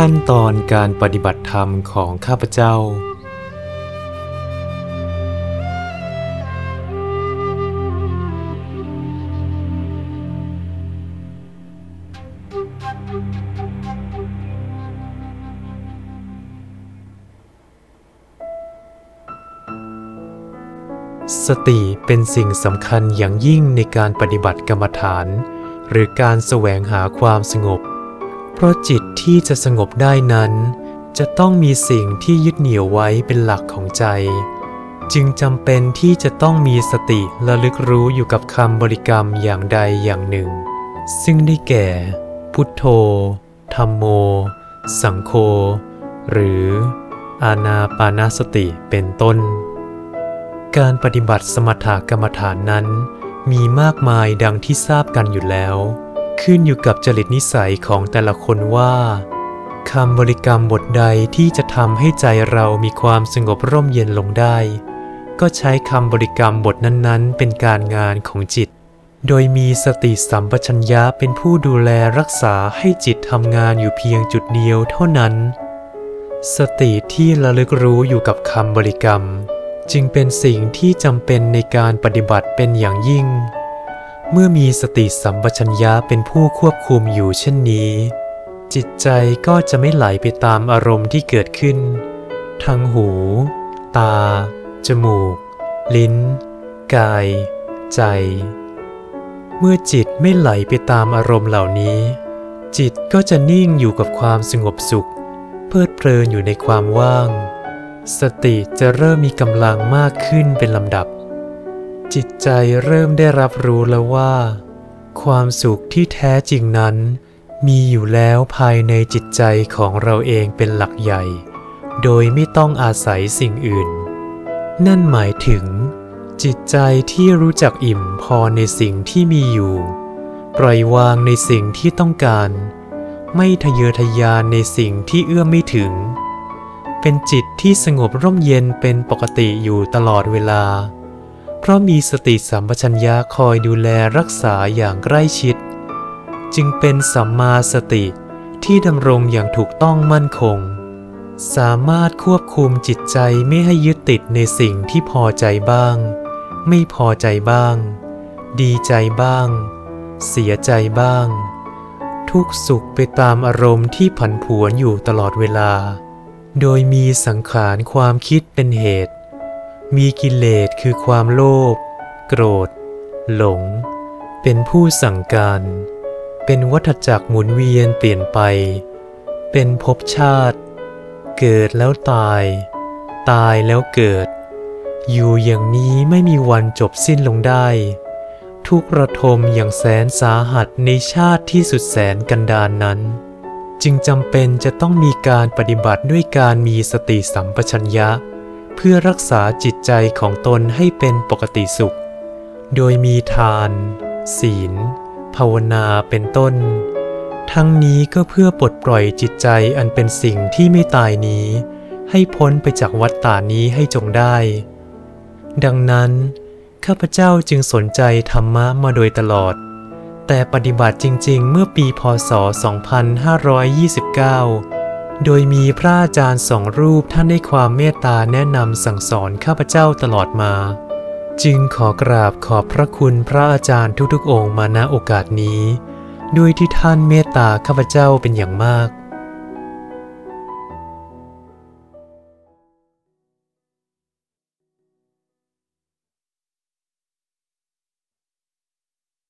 ขั้นตอนการปฏิบัติธรรมของข้าพเจ้า สติเป็นสิ่งสำคัญอย่างยิ่งในการปฏิบัติกรรมฐาน หรือการแสวงหาความสงบ เพราะจิตที่จะสงบได้นั้น จะต้องมีสิ่งที่ยึดเหนี่ยวไว้เป็นหลักของใจ จึงจำเป็นที่จะต้องมีสติระลึกรู้อยู่กับคำบริกรรมอย่างใดอย่างหนึ่ง ซึ่งได้แก่ พุทโธธรรมโม สังโฆหรืออานาปานาสติเป็นต้น การปฏิบัติสมถกรรมฐานนั้น มีมากมายดังที่ทราบกันอยู่แล้ว ขึ้นอยู่กับจริตนิสัยของแต่ละคนว่าคำบริกรรมบทใดที่จะทำให้ใจเรามีความสงบร่มเย็นลงได้ ก็ใช้คำบริกรรมบทนั้นๆ เป็นการงานของจิต โดยมีสติสัมปชัญญะเป็นผู้ดูแลรักษาให้จิตทำงานอยู่เพียงจุดเดียวเท่านั้น สติที่ระลึกรู้อยู่กับคำบริกรรม จึงเป็นสิ่งที่จำเป็นในการปฏิบัติเป็นอย่างยิ่ง เมื่อมีสติสัมปชัญญะเป็นผู้ควบคุมอยู่เช่นนี้ จิตใจก็จะไม่ไหลไปตามอารมณ์ที่เกิดขึ้น ทางหู ตา จมูก ลิ้น กาย ใจ เมื่อจิตไม่ไหลไปตามอารมณ์เหล่านี้ จิตก็จะนิ่งอยู่กับความสงบสุข เพลิดเพลินอยู่ในความว่าง สติจะเริ่มมีกำลังมากขึ้นเป็นลำดับ จิตใจเริ่มได้รับรู้แล้วว่า ความสุขที่แท้จริงนั้น มีอยู่แล้วภายในจิตใจของเราเองเป็นหลักใหญ่ โดยไม่ต้องอาศัยสิ่งอื่น นั่นหมายถึง จิตใจที่รู้จักอิ่มพอในสิ่งที่มีอยู่ ปล่อยวางในสิ่งที่ต้องการ ไม่ทะเยอทะยานในสิ่งที่เอื้อมไม่ถึง เป็นจิตที่สงบร่มเย็นเป็นปกติอยู่ตลอดเวลา เพราะมีสติสัมปชัญญะคอยดูแลรักษาอย่างใกล้ชิด จึงเป็นสัมมาสติที่ดำรงอย่างถูกต้องมั่นคง สามารถควบคุมจิตใจไม่ให้ยึดติดในสิ่งที่พอใจบ้าง ไม่พอใจบ้าง ดีใจบ้าง เสียใจบ้าง ทุกสุขไปตามอารมณ์ที่ผันผวนอยู่ตลอดเวลา โดยมีสังขารความคิดเป็นเหตุ มีกิเลสคือความโลภโกรธ หลง เป็นผู้สั่งการ เป็นวัฏจักรหมุนเวียนเปลี่ยนไป เป็นภพชาติ เกิดแล้วตาย ตายแล้วเกิด อยู่อย่างนี้ไม่มีวันจบสิ้นลงได้ ทุกระทมอย่างแสนสาหัสในชาติที่สุดแสนกันดานนั้น จึงจำเป็นจะต้องมีการปฏิบัติด้วยการมีสติสัมปชัญญะ เพื่อรักษาจิตใจของตนให้เป็นปกติสุข โดยมีทาน ศีล ภาวนาเป็นต้น ทั้งนี้ก็เพื่อปลดปล่อยจิตใจอันเป็นสิ่งที่ไม่ตายนี้ ให้พ้นไปจากวัฏฏานี้ให้จงได้ ดังนั้น ข้าพเจ้าจึงสนใจธรรมะมาโดยตลอด แต่ปฏิบัติจริง ๆ เมื่อปีพศ 2529 โดยมีพระอาจารย์สองรูปท่านให้ความเมตตาแนะนำสั่งสอนข้าพเจ้าตลอดมา จึงขอกราบขอบพระคุณพระอาจารย์ทุกๆองค์มาณโอกาสนี้ ด้วยที่ท่านเมตตาข้าพเจ้าเป็นอย่างมาก